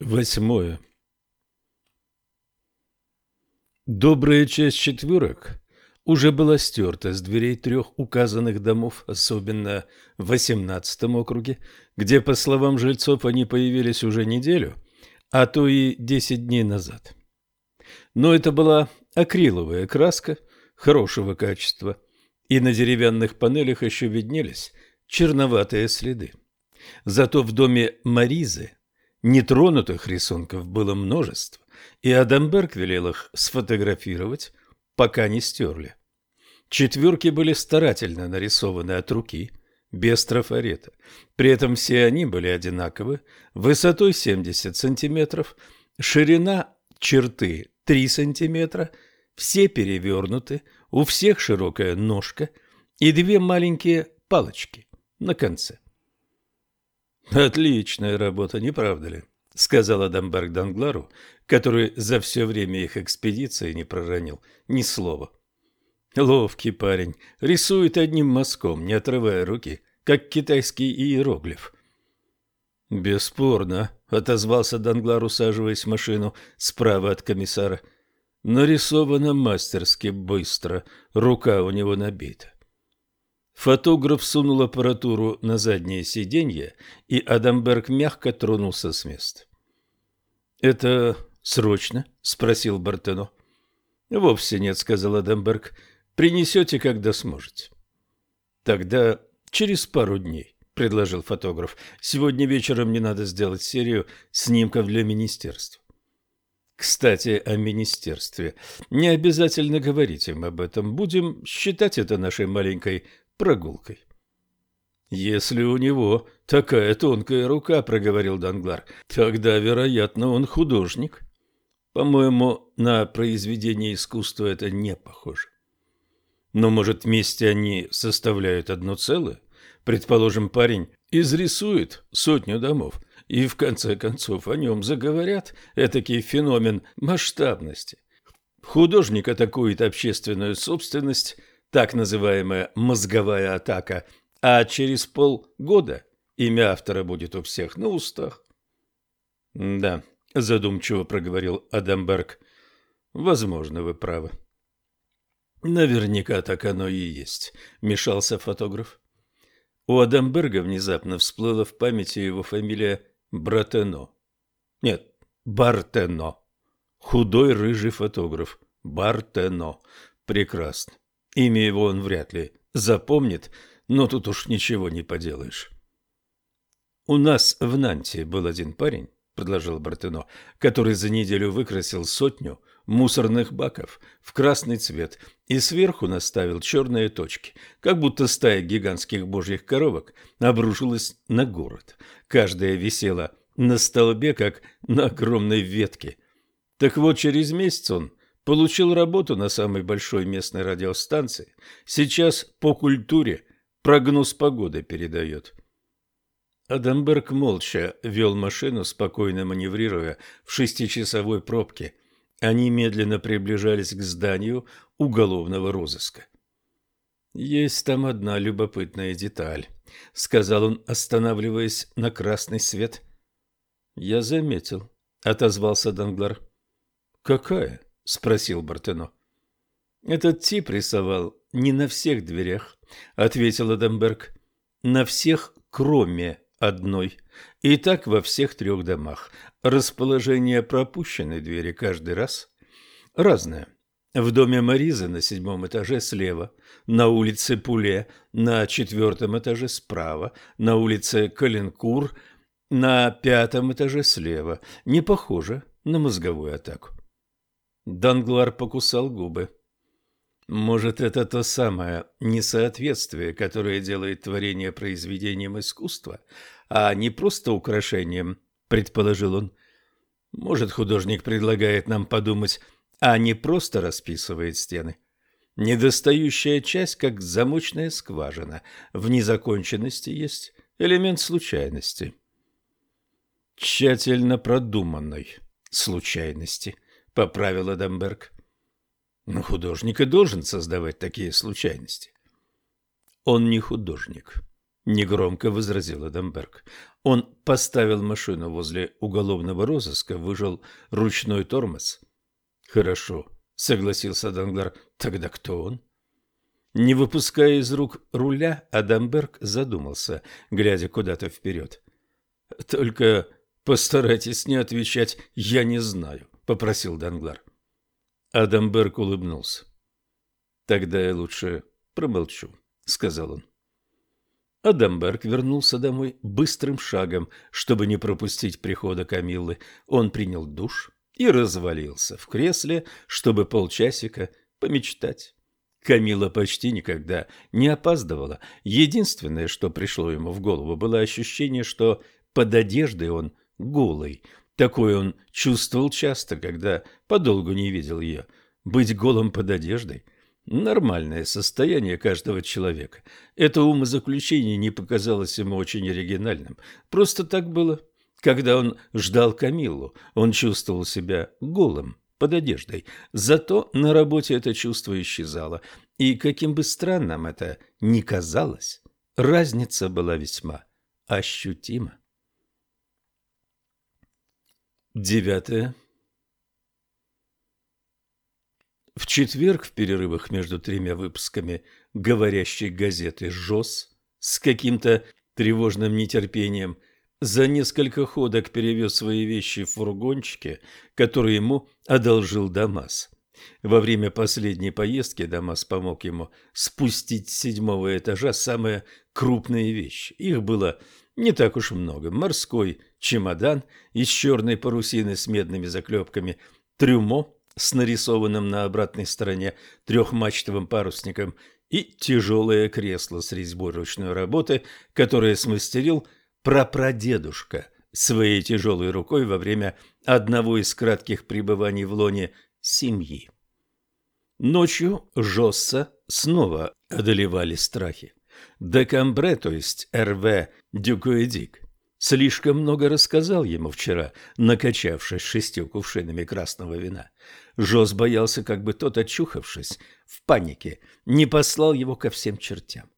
Восьмое. Добрая часть четверок уже была стерта с дверей трех указанных домов, особенно в восемнадцатом округе, где, по словам жильцов, они появились уже неделю, а то и десять дней назад. Но это была акриловая краска хорошего качества, и на деревянных панелях еще виднелись черноватые следы. Зато в доме Маризы Нетронутых рисунков было множество, и Адамберг велел их сфотографировать, пока не стерли. Четверки были старательно нарисованы от руки, без трафарета. При этом все они были одинаковы, высотой 70 сантиметров, ширина черты 3 сантиметра, все перевернуты, у всех широкая ножка и две маленькие палочки на конце. «Отличная работа, не правда ли?» — сказал Адамберг Данглару, который за все время их экспедиции не проронил ни слова. «Ловкий парень, рисует одним мазком, не отрывая руки, как китайский иероглиф». «Бесспорно», — отозвался Данглар, усаживаясь в машину справа от комиссара. «Нарисовано мастерски быстро, рука у него набита». Фотограф сунул аппаратуру на заднее сиденье, и Адамберг мягко тронулся с места. «Это срочно?» – спросил Бартено. «Вовсе нет», – сказал Адамберг. «Принесете, когда сможете». «Тогда через пару дней», – предложил фотограф. «Сегодня вечером мне надо сделать серию снимков для министерства». Кстати, о министерстве. Не обязательно говорить им об этом. Будем считать это нашей маленькой прогулкой. «Если у него такая тонкая рука», — проговорил Данглар, — «тогда, вероятно, он художник. По-моему, на произведение искусства это не похоже. Но, может, вместе они составляют одно целое? Предположим, парень изрисует сотню домов, и в конце концов о нем заговорят, этакий феномен масштабности. Художник атакует общественную собственность – так называемая мозговая атака, а через полгода имя автора будет у всех на устах. Да, задумчиво проговорил Адамберг. Возможно, вы правы. Наверняка так оно и есть, мешался фотограф. У Адамберга внезапно всплыла в памяти его фамилия Братено. Нет, Бартено. Худой рыжий фотограф. Бартено. Прекрасно. Имя его он вряд ли запомнит, но тут уж ничего не поделаешь. «У нас в Нанте был один парень», — предложил Бартено, «который за неделю выкрасил сотню мусорных баков в красный цвет и сверху наставил черные точки, как будто стая гигантских божьих коровок обрушилась на город. Каждая висела на столбе, как на огромной ветке. Так вот, через месяц он Получил работу на самой большой местной радиостанции. Сейчас по культуре прогноз погоды передает. Адамберг молча вел машину, спокойно маневрируя в шестичасовой пробке. Они медленно приближались к зданию уголовного розыска. «Есть там одна любопытная деталь», — сказал он, останавливаясь на красный свет. «Я заметил», — отозвался Данглар. «Какая?» — спросил Бартено. «Этот тип рисовал не на всех дверях», — ответил Адамберг. «На всех, кроме одной. И так во всех трех домах. Расположение пропущенной двери каждый раз разное. В доме Маризы на седьмом этаже слева, на улице Пуле на четвертом этаже справа, на улице Калинкур на пятом этаже слева. Не похоже на мозговую атаку. Данглар покусал губы. Может, это то самое несоответствие, которое делает творение произведением искусства, а не просто украшением, предположил он. Может, художник предлагает нам подумать, а не просто расписывает стены. Недостающая часть, как замочная скважина. В незаконченности есть элемент случайности. Тщательно продуманной случайности –— поправил Адамберг. Но художник и должен создавать такие случайности. Он не художник. — негромко возразил Адамберг. Он поставил машину возле уголовного розыска, выжал ручной тормоз. «Хорошо», — согласился Данглар. «Тогда кто он?» Не выпуская из рук руля, Адамберг задумался, глядя куда-то вперед. «Только постарайтесь не отвечать «я не знаю», — попросил Данглар. Адамберг улыбнулся. «Тогда я лучше промолчу», — сказал он. Адамберг вернулся домой быстрым шагом, чтобы не пропустить прихода Камиллы. Он принял душ и развалился в кресле, чтобы полчасика помечтать. Камила почти никогда не опаздывала. Единственное, что пришло ему в голову, было ощущение, что под одеждой он голый. Такое он чувствовал часто, когда подолгу не видел ее. Быть голым под одеждой – Нормальное состояние каждого человека. Это умозаключение не показалось ему очень оригинальным. Просто так было. Когда он ждал Камиллу, он чувствовал себя голым, под одеждой. Зато на работе это чувство исчезало. И каким бы странным это ни казалось, разница была весьма ощутима. Девятое. В четверг в перерывах между тремя выпусками говорящей газеты Жосс с каким-то тревожным нетерпением за несколько ходок перевез свои вещи в фургончике, который ему одолжил Дамас. Во время последней поездки Дамас помог ему спустить с седьмого этажа самые крупные вещи. Их было не так уж много. Морской чемодан из черной парусины с медными заклепками, трюмо с нарисованным на обратной стороне трехмачтовым парусником и тяжелое кресло с резьбой ручной работы, которое смастерил прапрадедушка своей тяжелой рукой во время одного из кратких пребываний в лоне семьи. Ночью Жосса снова одолевали страхи. Декамбре, то есть РВ Дюкуэдик, слишком много рассказал ему вчера, накачавшись шестью кувшинами красного вина. Жос боялся, как бы тот, очухавшись, в панике, не послал его ко всем чертям.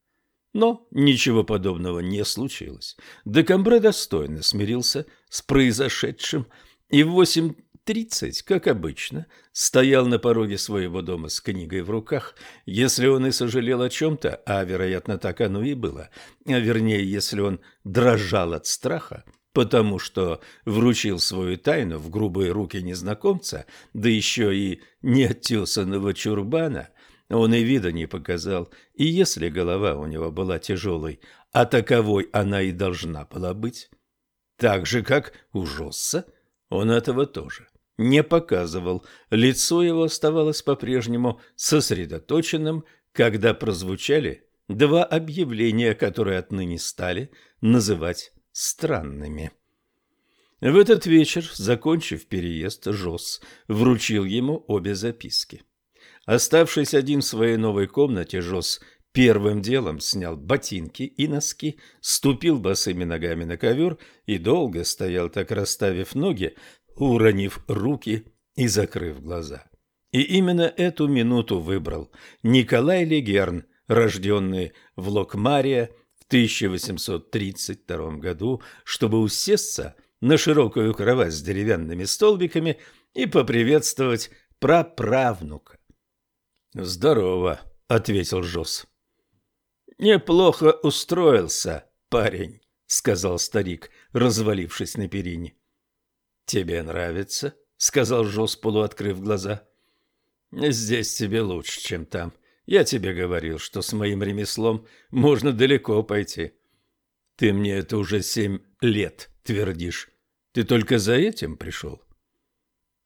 Но ничего подобного не случилось. Декамбре достойно смирился с произошедшим и в восемь тридцать, как обычно, стоял на пороге своего дома с книгой в руках. Если он и сожалел о чем-то, а, вероятно, так оно и было, а вернее, если он дрожал от страха, потому что вручил свою тайну в грубые руки незнакомца, да еще и неоттесанного чурбана, он и вида не показал, и если голова у него была тяжелой, а таковой она и должна была быть, так же, как у Жосса, он этого тоже не показывал. Лицо его оставалось по-прежнему сосредоточенным, когда прозвучали два объявления, которые отныне стали называть странными. В этот вечер, закончив переезд, Жос вручил ему обе записки. Оставшись один в своей новой комнате, Жос первым делом снял ботинки и носки, ступил босыми ногами на ковер и долго стоял так, расставив ноги, уронив руки и закрыв глаза. И именно эту минуту выбрал Николай Легерн, рожденный в Локмария в 1832 году, чтобы усесться на широкую кровать с деревянными столбиками и поприветствовать праправнука. «Здорово», — ответил Жос. «Неплохо устроился, парень», — сказал старик, развалившись на перине. «Тебе нравится?» — сказал Жос, полуоткрыв глаза. «Здесь тебе лучше, чем там. Я тебе говорил, что с моим ремеслом можно далеко пойти. Ты мне это уже семь лет твердишь. Ты только за этим пришел?»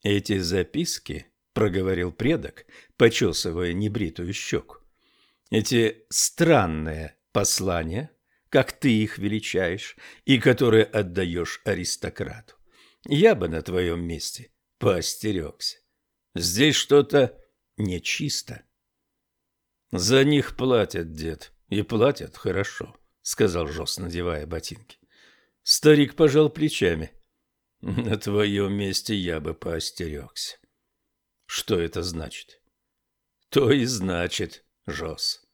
«Эти записки», — проговорил предок, почесывая небритую щеку, — «эти странные послания, как ты их величаешь, и которые отдаешь аристократу, я бы на твоем месте поостерегся. Здесь что-то нечисто. За них платят, дед, и платят хорошо, сказал Жос, надевая ботинки. Старик пожал плечами. На твоем месте я бы поостерегся. Что это значит? То и значит, Жос.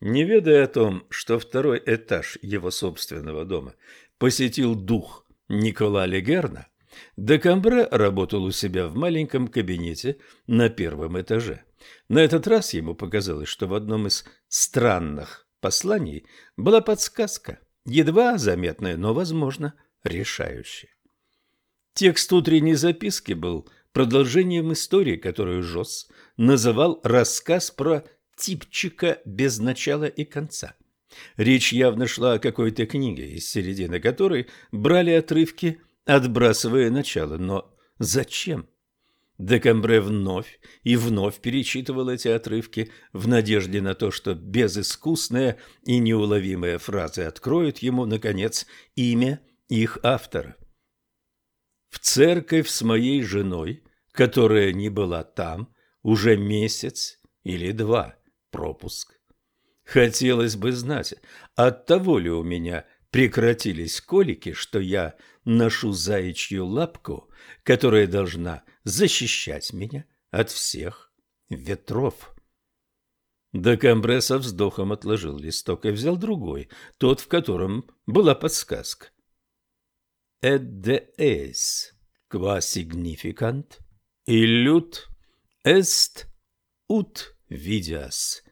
Не ведая о том, что второй этаж его собственного дома посетил дух Никола Легерна, Декамбре работал у себя в маленьком кабинете на первом этаже. На этот раз ему показалось, что в одном из странных посланий была подсказка, едва заметная, но, возможно, решающая. Текст утренней записки был продолжением истории, которую Жос называл «рассказ про типчика без начала и конца». Речь явно шла о какой-то книге, из середины которой брали отрывки, отбрасывая начало. Но зачем? Декамбре вновь и вновь перечитывал эти отрывки в надежде на то, что безыскусная и неуловимая фразы откроют ему, наконец, имя их автора. В церковь с моей женой, которая не была там, уже месяц или два пропуск. Хотелось бы знать, от того ли у меня прекратились колики, что я ношу заячью лапку, которая должна защищать меня от всех ветров. Декамбре со вздохом отложил листок и взял другой, тот, в котором была подсказка. «Et de es, qua significant, illud est ut vidias,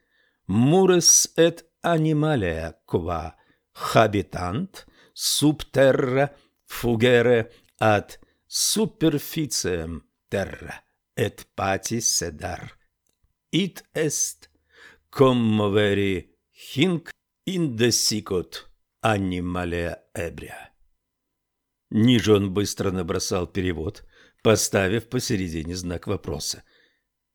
et animalia qua habitant sub terra fugere ad superficiem terra et patis sedar. It est commoveri hinc indesicut animalia ebria. Ниже он быстро набросал перевод, поставив посередине знак вопроса.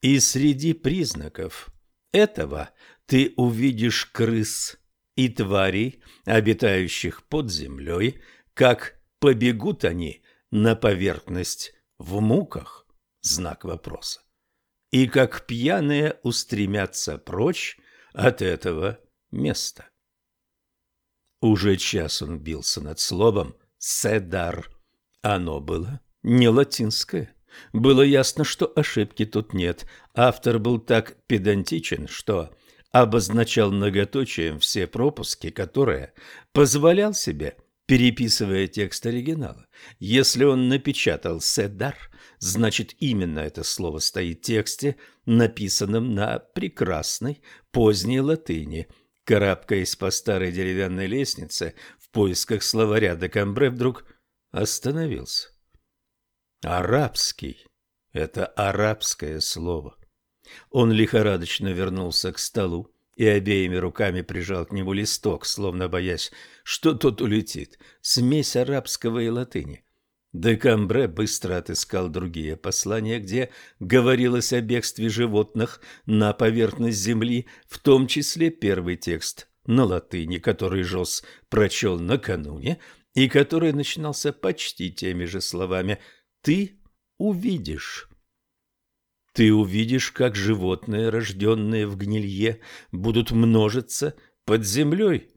И среди признаков этого ты увидишь крыс и тварей, обитающих под землей, как побегут они на поверхность в муках? Знак вопроса. И как пьяные устремятся прочь от этого места. Уже час он бился над словом «седар». Оно было не латинское. Было ясно, что ошибки тут нет. Автор был так педантичен, что обозначал многоточием все пропуски, которые позволял себе переписывая текст оригинала. Если он напечатал «седар», значит именно это слово стоит в тексте, написанном на прекрасной поздней латыни. Карабкаясь по старой деревянной лестнице в поисках словаря Декамбре, вдруг остановился. Арабский – это арабское слово. Он лихорадочно вернулся к столу, и обеими руками прижал к нему листок, словно боясь, что тот улетит. Смесь арабского и латыни. Декамбре быстро отыскал другие послания, где говорилось о бегстве животных на поверхность земли, в том числе первый текст на латыни, который Жос прочел накануне и который начинался почти теми же словами «Ты увидишь». Ты увидишь, как животные, рожденные в гнилье, будут множиться под землей,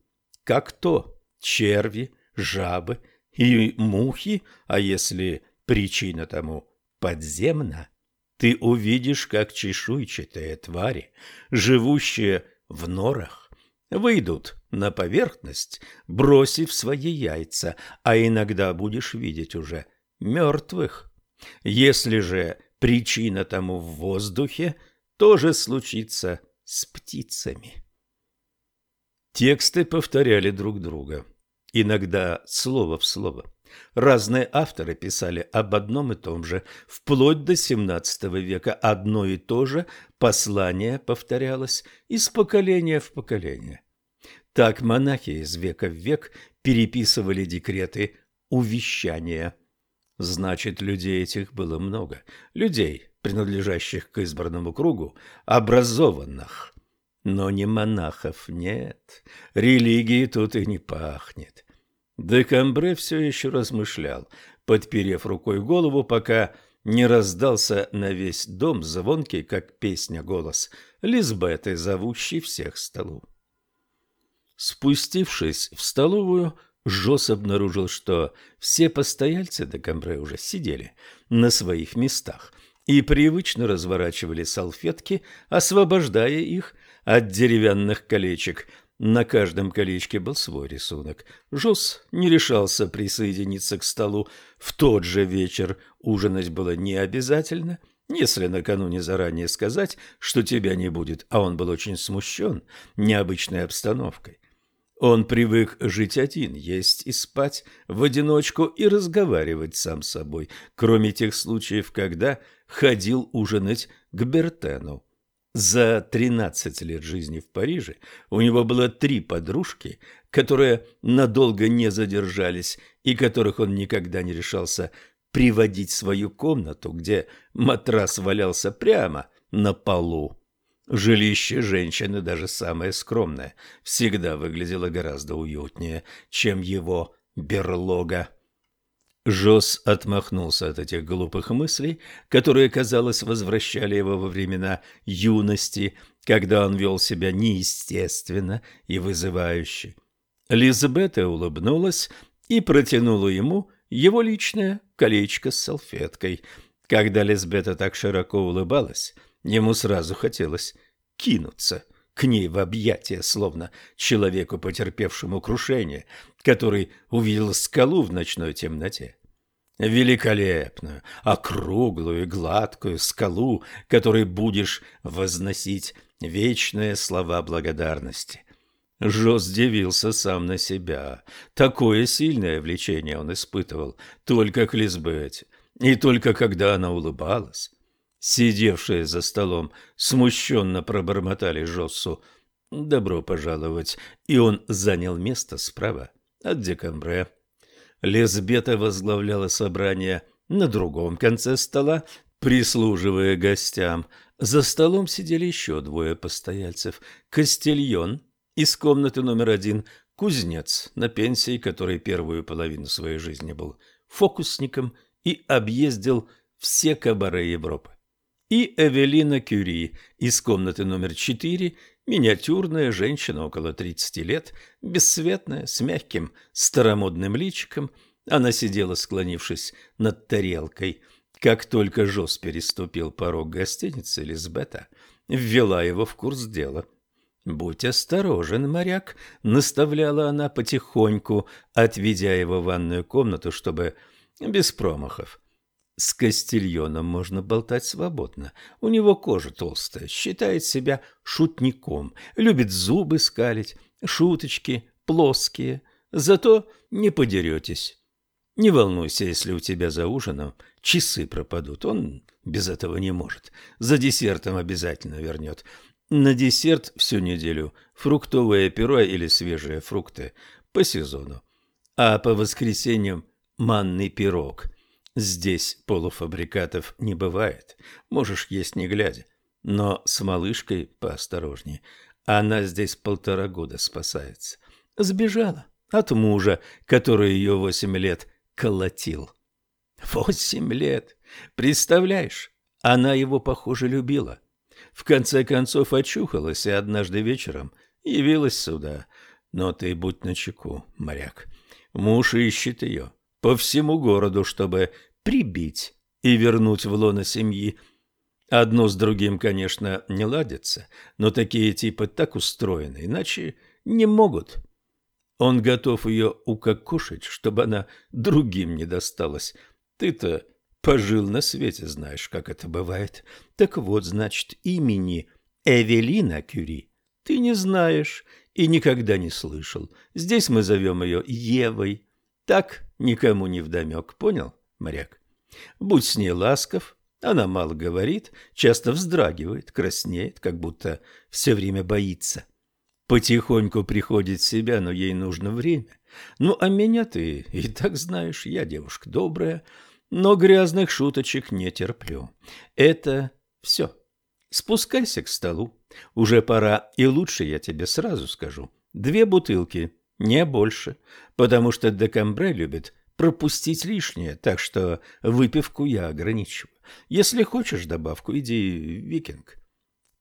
как то черви, жабы и мухи, а если причина тому подземна, ты увидишь, как чешуйчатые твари, живущие в норах, выйдут на поверхность, бросив свои яйца, а иногда будешь видеть уже мертвых. Если же Причина тому в воздухе тоже случится с птицами. Тексты повторяли друг друга, иногда слово в слово. Разные авторы писали об одном и том же. Вплоть до XVII века одно и то же послание повторялось из поколения в поколение. Так монахи из века в век переписывали декреты увещания – Значит, людей этих было много. Людей, принадлежащих к избранному кругу, образованных. Но не монахов, нет. Религии тут и не пахнет. Декамбре все еще размышлял, подперев рукой голову, пока не раздался на весь дом звонкий, как песня, голос Лизбеты, зовущий всех столу. Спустившись в столовую, Жос обнаружил, что все постояльцы до Камбре уже сидели на своих местах и привычно разворачивали салфетки, освобождая их от деревянных колечек. На каждом колечке был свой рисунок. Жос не решался присоединиться к столу. В тот же вечер ужинать было не обязательно, если накануне заранее сказать, что тебя не будет, а он был очень смущен необычной обстановкой. Он привык жить один, есть и спать в одиночку и разговаривать сам с собой, кроме тех случаев, когда ходил ужинать к Бертену. За тринадцать лет жизни в Париже у него было три подружки, которые надолго не задержались и которых он никогда не решался приводить в свою комнату, где матрас валялся прямо на полу. Жилище женщины, даже самое скромное, всегда выглядело гораздо уютнее, чем его берлога. Жос отмахнулся от этих глупых мыслей, которые, казалось, возвращали его во времена юности, когда он вел себя неестественно и вызывающе. Лизбета улыбнулась и протянула ему его личное колечко с салфеткой. Когда Лизбета так широко улыбалась, ему сразу хотелось кинуться к ней в объятия, словно человеку, потерпевшему крушение, который увидел скалу в ночной темноте. Великолепную, округлую, гладкую скалу, которой будешь возносить вечные слова благодарности. Жос дивился сам на себя. Такое сильное влечение он испытывал только к Лизбете, и только когда она улыбалась сидевшие за столом, смущенно пробормотали Жоссу «Добро пожаловать», и он занял место справа от Декамбре. Лесбета возглавляла собрание на другом конце стола, прислуживая гостям. За столом сидели еще двое постояльцев. Кастильон из комнаты номер один, кузнец на пенсии, который первую половину своей жизни был фокусником и объездил все кабары Европы и Эвелина Кюри из комнаты номер 4, миниатюрная женщина около 30 лет, бесцветная, с мягким старомодным личиком. Она сидела, склонившись над тарелкой. Как только Жос переступил порог гостиницы, Лизбета ввела его в курс дела. «Будь осторожен, моряк», — наставляла она потихоньку, отведя его в ванную комнату, чтобы без промахов. С Кастильоном можно болтать свободно. У него кожа толстая, считает себя шутником, любит зубы скалить, шуточки плоские. Зато не подеретесь. Не волнуйся, если у тебя за ужином часы пропадут. Он без этого не может. За десертом обязательно вернет. На десерт всю неделю фруктовое пюре или свежие фрукты по сезону. А по воскресеньям манный пирог – Здесь полуфабрикатов не бывает, можешь есть не глядя. Но с малышкой поосторожнее. Она здесь полтора года спасается. Сбежала от мужа, который ее восемь лет колотил. Восемь лет! Представляешь, она его, похоже, любила. В конце концов очухалась и однажды вечером явилась сюда. Но ты будь начеку, моряк. Муж ищет ее по всему городу, чтобы прибить и вернуть в лоно семьи. Одно с другим, конечно, не ладится, но такие типы так устроены, иначе не могут. Он готов ее укокошить, чтобы она другим не досталась. Ты-то пожил на свете, знаешь, как это бывает. Так вот, значит, имени Эвелина Кюри ты не знаешь и никогда не слышал. Здесь мы зовем ее Евой. Так никому не вдомек, понял, моряк? Будь с ней ласков, она мало говорит, часто вздрагивает, краснеет, как будто все время боится. Потихоньку приходит в себя, но ей нужно время. Ну, а меня ты и так знаешь, я девушка добрая, но грязных шуточек не терплю. Это все. Спускайся к столу. Уже пора, и лучше я тебе сразу скажу. Две бутылки не больше, потому что Декамбре любит пропустить лишнее, так что выпивку я ограничиваю. Если хочешь добавку, иди викинг.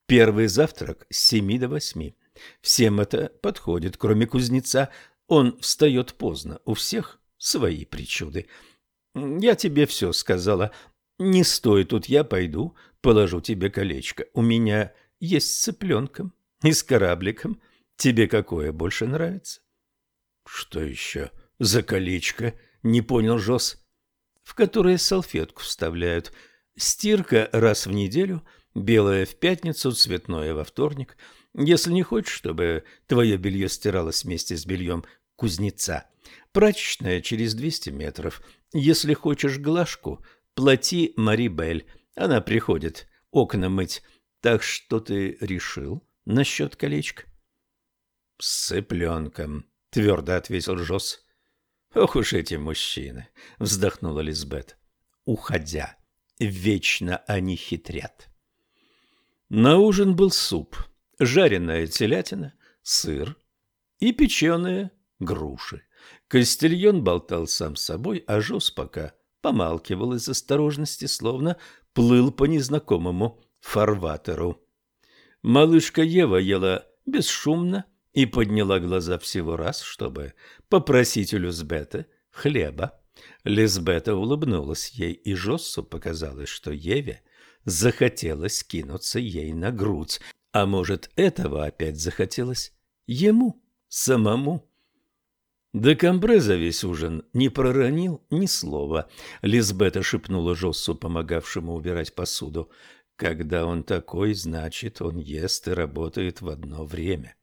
Первый завтрак с семи до восьми. Всем это подходит, кроме кузнеца. Он встает поздно, у всех свои причуды. Я тебе все сказала. Не стой тут, я пойду, положу тебе колечко. У меня есть с цыпленком. И с корабликом тебе какое больше нравится? Что еще за колечко? Не понял Жос. В которое салфетку вставляют. Стирка раз в неделю, белое в пятницу, цветное во вторник. Если не хочешь, чтобы твое белье стиралось вместе с бельем кузнеца. Прачечная через 200 метров. Если хочешь глажку, плати Мари Бель. Она приходит окна мыть. Так что ты решил насчет колечка? — С цыпленком, — твердо ответил Жос. — Ох уж эти мужчины, — вздохнула Лизбет. Уходя, вечно они хитрят. На ужин был суп, жареная телятина, сыр и печеные груши. Костельон болтал сам с собой, а Жос пока помалкивал из осторожности, словно плыл по незнакомому фарватеру. Малышка Ева ела бесшумно и подняла глаза всего раз, чтобы попросить у Люсбета хлеба. Лизбета улыбнулась ей, и Жоссу показалось, что Еве захотелось кинуться ей на грудь, а может, этого опять захотелось ему самому. Декамбре за весь ужин не проронил ни слова. Лизбета шепнула Жоссу, помогавшему убирать посуду. Когда он такой, значит, он ест и работает в одно время.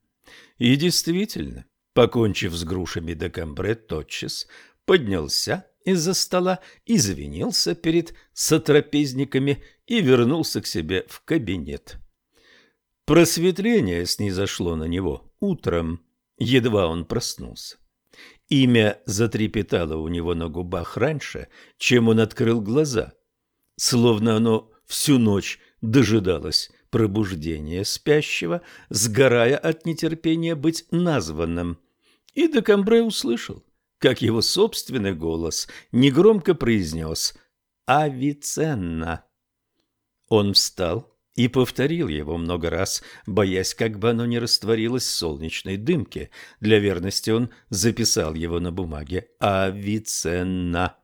И действительно, покончив с грушами Декамбре, тотчас поднялся из-за стола, извинился перед сотрапезниками и вернулся к себе в кабинет. Просветление снизошло на него утром, едва он проснулся. Имя затрепетало у него на губах раньше, чем он открыл глаза, словно оно всю ночь дожидалось пробуждения спящего, сгорая от нетерпения быть названным. И Декамбре услышал, как его собственный голос негромко произнес «Авиценна». Он встал и повторил его много раз, боясь, как бы оно не растворилось в солнечной дымке. Для верности он записал его на бумаге «Авиценна»,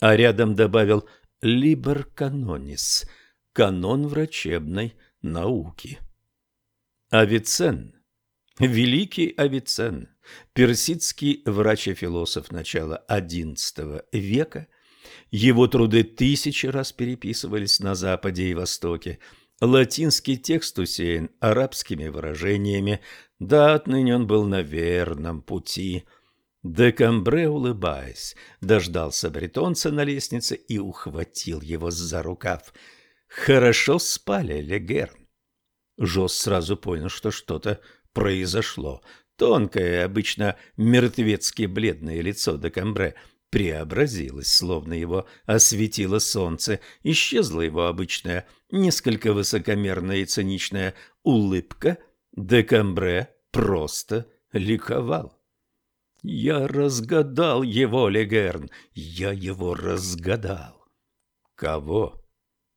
а рядом добавил «Либер канонис» — канон врачебной науки. Авицен, великий Авицен, персидский врач и философ начала XI века, его труды тысячи раз переписывались на Западе и Востоке, Латинский текст усеян арабскими выражениями, да отныне он был на верном пути. Декамбре, улыбаясь, дождался бретонца на лестнице и ухватил его за рукав. «Хорошо спали, Легерн». Жос сразу понял, что что-то произошло. Тонкое, обычно мертвецки бледное лицо Декамбре преобразилось, словно его осветило солнце, исчезла его обычная, несколько высокомерная и циничная улыбка, Декамбре просто ликовал. «Я разгадал его, Легерн, я его разгадал». «Кого?»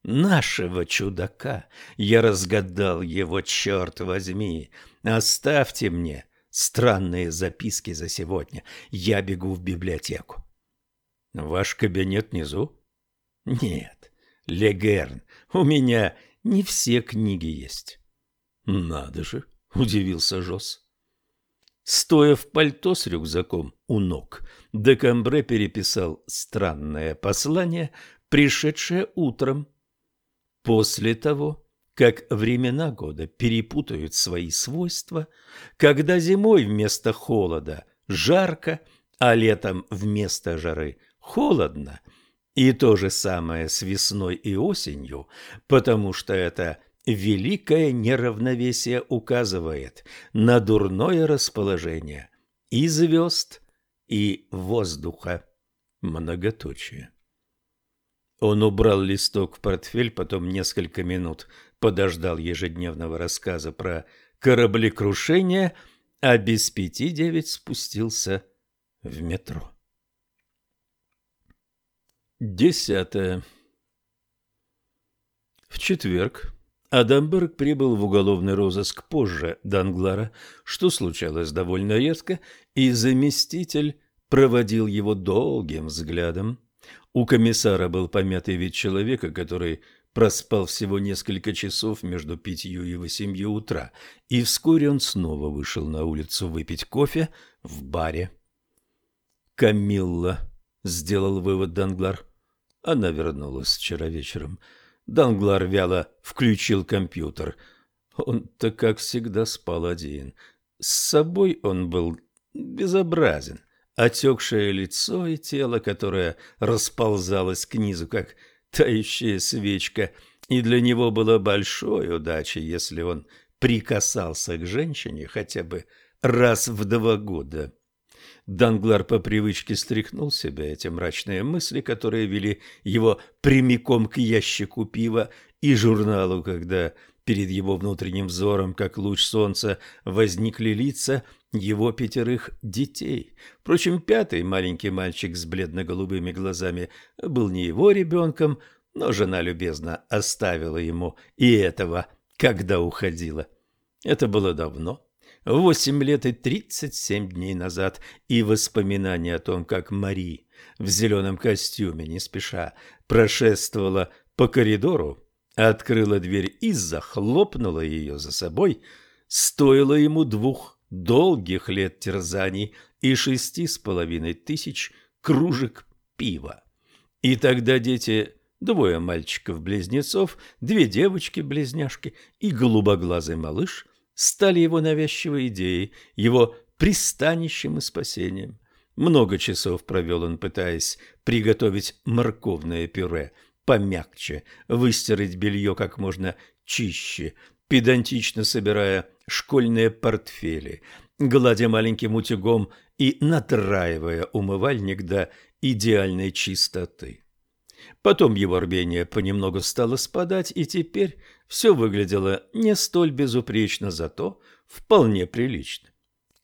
«Нашего чудака. Я разгадал его, черт возьми. Оставьте мне странные записки за сегодня. Я бегу в библиотеку». Ваш кабинет внизу? Нет, Легерн, у меня не все книги есть. Надо же, удивился Жос. Стоя в пальто с рюкзаком у ног, Декамбре переписал странное послание, пришедшее утром. После того, как времена года перепутают свои свойства, когда зимой вместо холода жарко, а летом вместо жары холодно. И то же самое с весной и осенью, потому что это великое неравновесие указывает на дурное расположение и звезд, и воздуха. Многоточие. Он убрал листок в портфель, потом несколько минут подождал ежедневного рассказа про кораблекрушение, а без пяти девять спустился в метро. Десятое. В четверг Адамберг прибыл в уголовный розыск позже Данглара, что случалось довольно редко, и заместитель проводил его долгим взглядом. У комиссара был помятый вид человека, который проспал всего несколько часов между пятью и восемью утра, и вскоре он снова вышел на улицу выпить кофе в баре. «Камилла», — сделал вывод Данглар. Она вернулась вчера вечером. Данглар вяло включил компьютер. Он-то, как всегда, спал один. С собой он был безобразен. Отекшее лицо и тело, которое расползалось к низу, как тающая свечка, и для него было большой удачей, если он прикасался к женщине хотя бы раз в два года. Данглар по привычке стряхнул себя эти мрачные мысли, которые вели его прямиком к ящику пива и журналу, когда перед его внутренним взором, как луч солнца, возникли лица его пятерых детей. Впрочем, пятый маленький мальчик с бледно-голубыми глазами был не его ребенком, но жена любезно оставила ему и этого, когда уходила. Это было давно, восемь лет и тридцать семь дней назад, и воспоминания о том, как Мари в зеленом костюме не спеша прошествовала по коридору, открыла дверь и захлопнула ее за собой, стоило ему двух долгих лет терзаний и шести с половиной тысяч кружек пива. И тогда дети, двое мальчиков-близнецов, две девочки-близняшки и голубоглазый малыш стали его навязчивой идеей, его пристанищем и спасением. Много часов провел он, пытаясь приготовить морковное пюре помягче, выстирать белье как можно чище, педантично собирая школьные портфели, гладя маленьким утюгом и натраивая умывальник до идеальной чистоты. Потом его рвение понемногу стало спадать, и теперь все выглядело не столь безупречно, зато вполне прилично.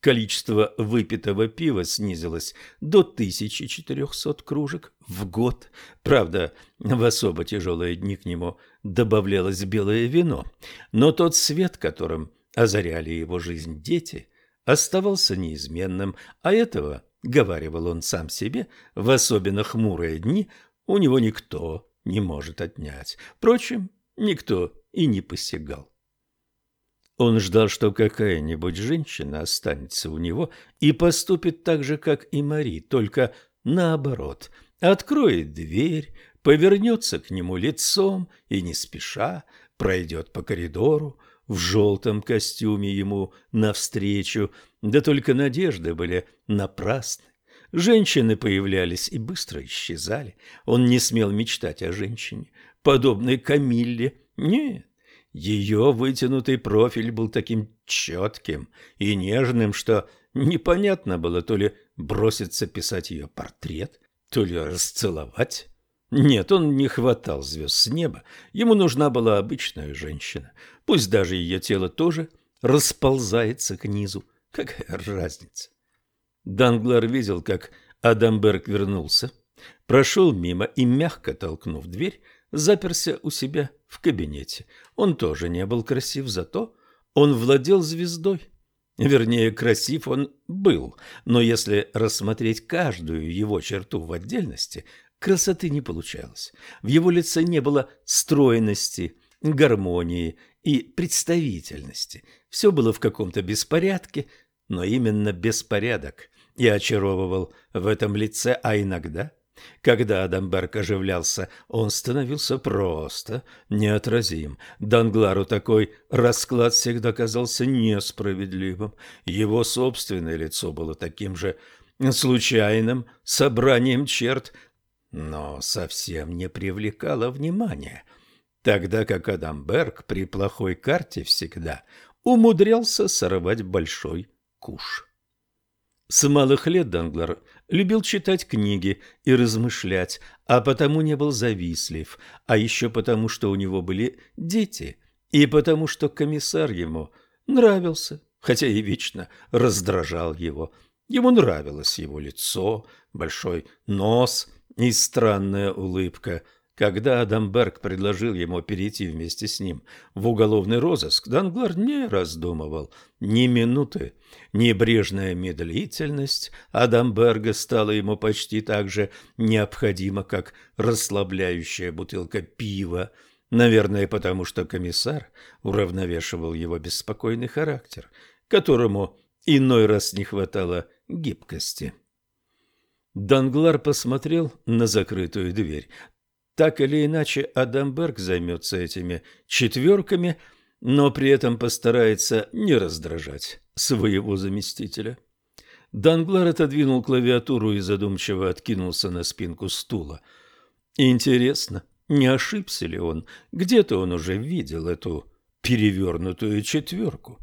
Количество выпитого пива снизилось до 1400 кружек в год. Правда, в особо тяжелые дни к нему добавлялось белое вино, но тот свет, которым озаряли его жизнь дети, оставался неизменным, а этого, говаривал он сам себе, в особенно хмурые дни у него никто не может отнять. Впрочем, никто и не посягал. Он ждал, что какая-нибудь женщина останется у него и поступит так же, как и Мари, только наоборот. Откроет дверь, повернется к нему лицом и не спеша пройдет по коридору в желтом костюме ему навстречу. Да только надежды были напрасны. Женщины появлялись и быстро исчезали. Он не смел мечтать о женщине, подобной Камилле. Нет, ее вытянутый профиль был таким четким и нежным, что непонятно было то ли броситься писать ее портрет, то ли расцеловать. Нет, он не хватал звезд с неба, ему нужна была обычная женщина, пусть даже ее тело тоже расползается к низу. Какая разница? Данглар видел, как Адамберг вернулся, прошел мимо и, мягко толкнув дверь, заперся у себя в кабинете. Он тоже не был красив, зато он владел звездой. Вернее, красив он был, но если рассмотреть каждую его черту в отдельности, красоты не получалось. В его лице не было стройности, гармонии и представительности. Все было в каком-то беспорядке, но именно беспорядок и очаровывал в этом лице, а иногда когда Адамберг оживлялся, он становился просто неотразим. Данглару такой расклад всегда казался несправедливым. Его собственное лицо было таким же случайным собранием черт, но совсем не привлекало внимания, тогда как Адамберг при плохой карте всегда умудрялся сорвать большой куш. С малых лет Данглар любил читать книги и размышлять, а потому не был завистлив, а еще потому, что у него были дети, и потому, что комиссар ему нравился, хотя и вечно раздражал его. Ему нравилось его лицо, большой нос и странная улыбка – когда Адамберг предложил ему перейти вместе с ним в уголовный розыск, Данглар не раздумывал ни минуты. Небрежная медлительность Адамберга стала ему почти так же необходима, как расслабляющая бутылка пива. Наверное, потому что комиссар уравновешивал его беспокойный характер, которому иной раз не хватало гибкости. Данглар посмотрел на закрытую дверь. Так или иначе, Адамберг займется этими четверками, но при этом постарается не раздражать своего заместителя. Данглар отодвинул клавиатуру и задумчиво откинулся на спинку стула. Интересно, не ошибся ли он? Где-то он уже видел эту перевернутую четверку.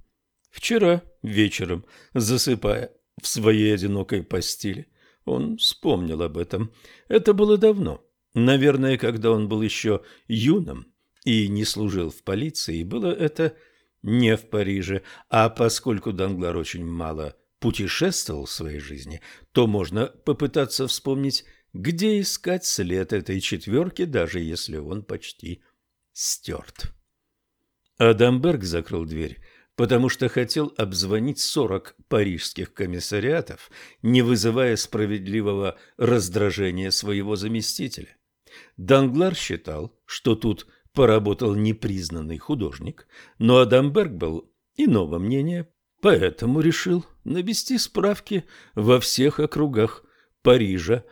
Вчера вечером, засыпая в своей одинокой постели, он вспомнил об этом. Это было давно. Наверное, когда он был еще юным и не служил в полиции, было это не в Париже, а поскольку Данглар очень мало путешествовал в своей жизни, то можно попытаться вспомнить где искать след этой четверки, даже если он почти стерт? Адамберг закрыл дверь, потому что хотел обзвонить сорок парижских комиссариатов, не вызывая справедливого раздражения своего заместителя. Данглар считал, что тут поработал непризнанный художник, но Адамберг был иного мнения, поэтому решил навести справки во всех округах Парижа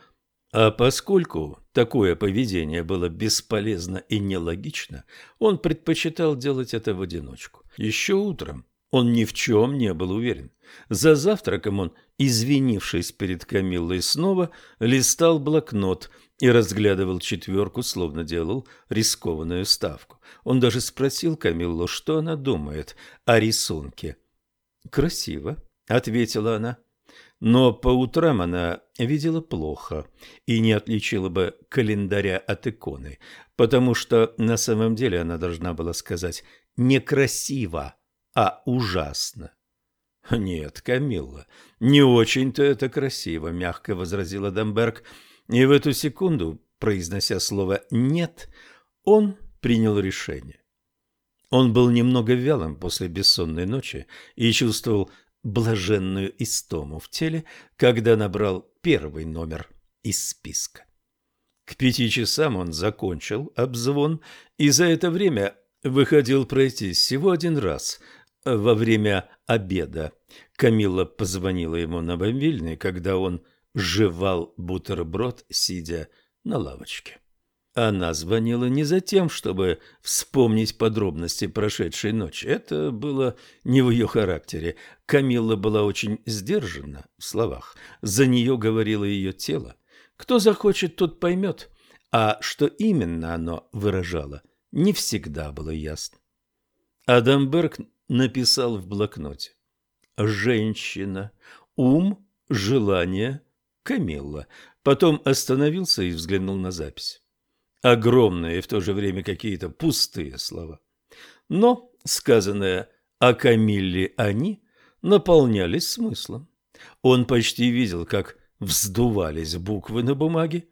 а поскольку такое поведение было бесполезно и нелогично, он предпочитал делать это в одиночку. Еще утром он ни в чем не был уверен. За завтраком он, извинившись перед Камиллой снова, листал блокнот и разглядывал четверку, словно делал рискованную ставку. Он даже спросил Камиллу, что она думает о рисунке. «Красиво», — ответила она. Но по утрам она видела плохо и не отличила бы календаря от иконы, потому что на самом деле она должна была сказать не красиво, а ужасно. «Нет, Камилла, не очень-то это красиво», — мягко возразила Дамберг. И в эту секунду, произнося слово «нет», он принял решение. Он был немного вялым после бессонной ночи и чувствовал блаженную истому в теле, когда набрал первый номер из списка. К пяти часам он закончил обзвон и за это время выходил пройтись всего один раз во время обеда. Камила позвонила ему на мобильный, когда он жевал бутерброд, сидя на лавочке. Она звонила не за тем, чтобы вспомнить подробности прошедшей ночи. Это было не в ее характере. Камилла была очень сдержана в словах. За нее говорило ее тело. Кто захочет, тот поймет. А что именно оно выражало, не всегда было ясно. Адамберг написал в блокноте. «Женщина. Ум, желание, Камилла». Потом остановился и взглянул на запись огромные и в то же время какие-то пустые слова. Но сказанное о Камилле они наполнялись смыслом. Он почти видел, как вздувались буквы на бумаге.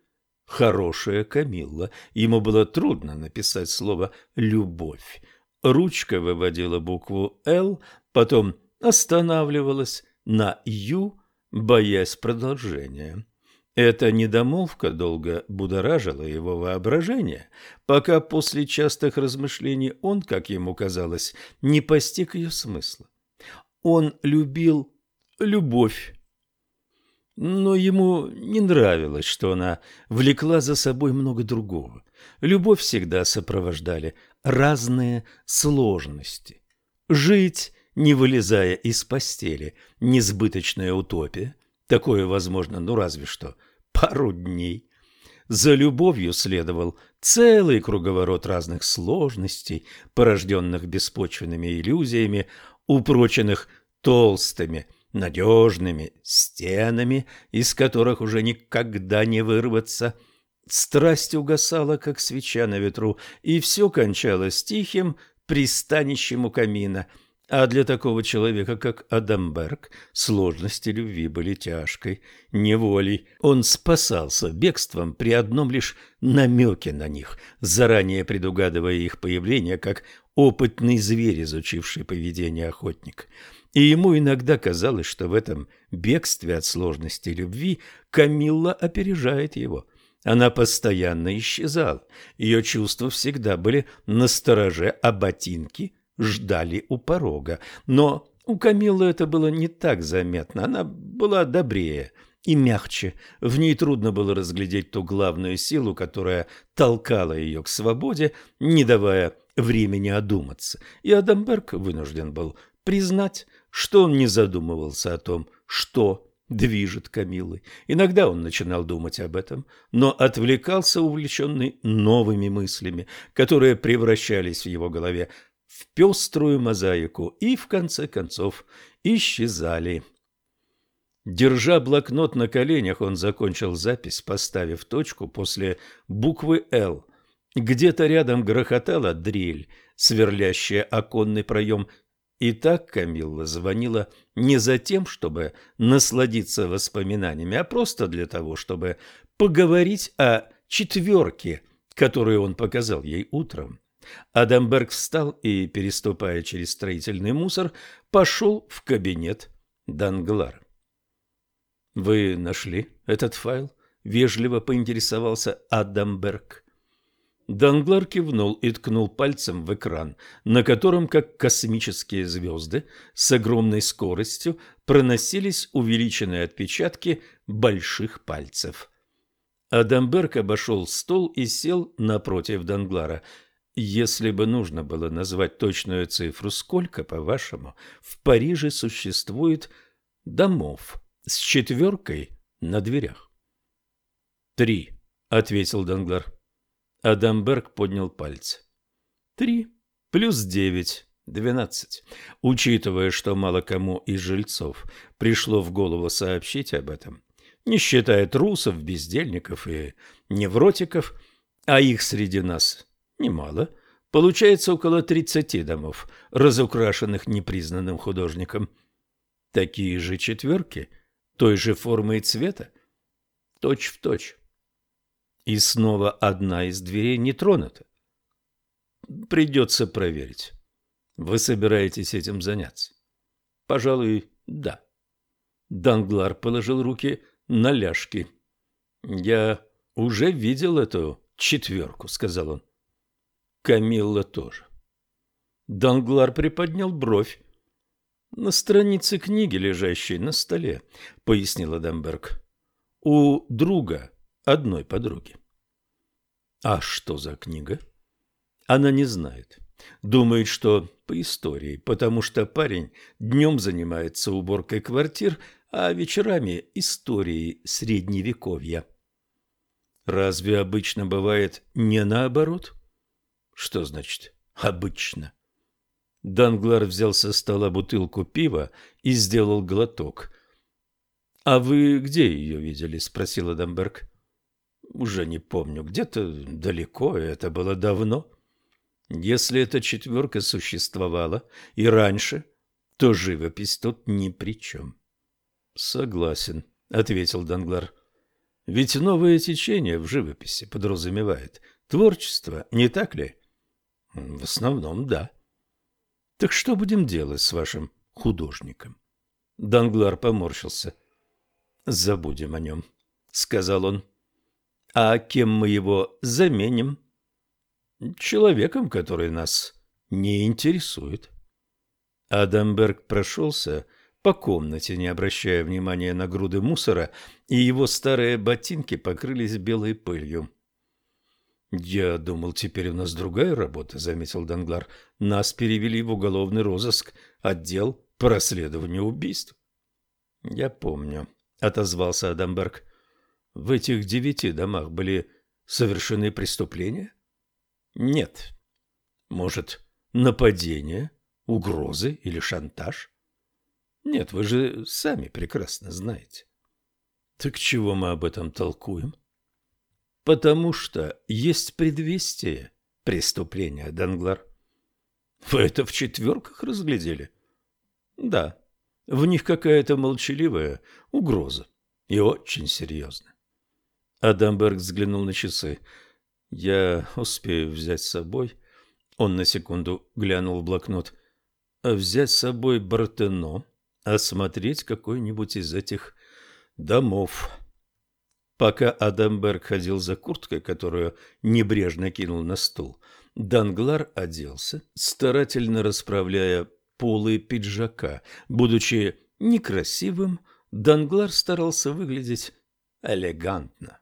Хорошая Камилла. Ему было трудно написать слово «любовь». Ручка выводила букву «Л», потом останавливалась на «Ю», боясь продолжения. Эта недомолвка долго будоражила его воображение, пока после частых размышлений он, как ему казалось, не постиг ее смысла. Он любил любовь, но ему не нравилось, что она влекла за собой много другого. Любовь всегда сопровождали разные сложности. Жить, не вылезая из постели, несбыточная утопия, Такое возможно, ну разве что пару дней. За любовью следовал целый круговорот разных сложностей, порожденных беспочвенными иллюзиями, упроченных толстыми, надежными стенами, из которых уже никогда не вырваться. Страсть угасала, как свеча на ветру, и все кончалось тихим пристанищем у камина — а для такого человека, как Адамберг, сложности любви были тяжкой неволей. Он спасался бегством при одном лишь намеке на них, заранее предугадывая их появление, как опытный зверь, изучивший поведение охотника. И ему иногда казалось, что в этом бегстве от сложности любви Камилла опережает его. Она постоянно исчезала. Ее чувства всегда были настороже, а ботинки ждали у порога. Но у Камиллы это было не так заметно. Она была добрее и мягче. В ней трудно было разглядеть ту главную силу, которая толкала ее к свободе, не давая времени одуматься. И Адамберг вынужден был признать, что он не задумывался о том, что движет Камилой. Иногда он начинал думать об этом, но отвлекался, увлеченный новыми мыслями, которые превращались в его голове в пеструю мозаику и, в конце концов, исчезали. Держа блокнот на коленях, он закончил запись, поставив точку после буквы «Л». Где-то рядом грохотала дрель, сверлящая оконный проем и так Камилла звонила не за тем, чтобы насладиться воспоминаниями, а просто для того, чтобы поговорить о четверке, которую он показал ей утром. Адамберг встал и, переступая через строительный мусор, пошел в кабинет Данглара. «Вы нашли этот файл?» — вежливо поинтересовался Адамберг. Данглар кивнул и ткнул пальцем в экран, на котором, как космические звезды, с огромной скоростью проносились увеличенные отпечатки больших пальцев. Адамберг обошел стол и сел напротив Данглара. «Если бы нужно было назвать точную цифру, сколько, по-вашему, в Париже существует домов с четверкой на дверях?» «Три», — ответил Данглар. Адамберг поднял пальцы. Три плюс девять – двенадцать. Учитывая, что мало кому из жильцов пришло в голову сообщить об этом, не считая трусов, бездельников и невротиков, а их среди нас немало, получается около тридцати домов, разукрашенных непризнанным художником. Такие же четверки, той же формы и цвета, точь в точь. И снова одна из дверей не тронута. Придется проверить. Вы собираетесь этим заняться? Пожалуй, да. Данглар положил руки на ляжки. Я уже видел эту четверку, сказал он. Камилла тоже. Данглар приподнял бровь. На странице книги, лежащей на столе, пояснила Дамберг. У друга одной подруги. А что за книга? Она не знает. Думает, что по истории, потому что парень днем занимается уборкой квартир, а вечерами историей средневековья. Разве обычно бывает не наоборот? Что значит «обычно»? Данглар взял со стола бутылку пива и сделал глоток. «А вы где ее видели?» – спросил Адамберг уже не помню, где-то далеко, это было давно. Если эта четверка существовала и раньше, то живопись тут ни при чем. — Согласен, — ответил Данглар. — Ведь новое течение в живописи подразумевает творчество, не так ли? — В основном, да. — Так что будем делать с вашим художником? Данглар поморщился. — Забудем о нем, — сказал он. — а кем мы его заменим? Человеком, который нас не интересует. Адамберг прошелся по комнате, не обращая внимания на груды мусора, и его старые ботинки покрылись белой пылью. «Я думал, теперь у нас другая работа», — заметил Данглар. «Нас перевели в уголовный розыск, отдел по расследованию убийств». «Я помню», — отозвался Адамберг. В этих девяти домах были совершены преступления? Нет. Может, нападение, угрозы или шантаж? Нет, вы же сами прекрасно знаете. Так чего мы об этом толкуем? Потому что есть предвестие преступления, Данглар. Вы это в четверках разглядели? Да, в них какая-то молчаливая угроза и очень серьезная. Адамберг взглянул на часы. «Я успею взять с собой...» Он на секунду глянул в блокнот. «Взять с собой Бартено, осмотреть какой-нибудь из этих домов». Пока Адамберг ходил за курткой, которую небрежно кинул на стул, Данглар оделся, старательно расправляя полы пиджака. Будучи некрасивым, Данглар старался выглядеть элегантно.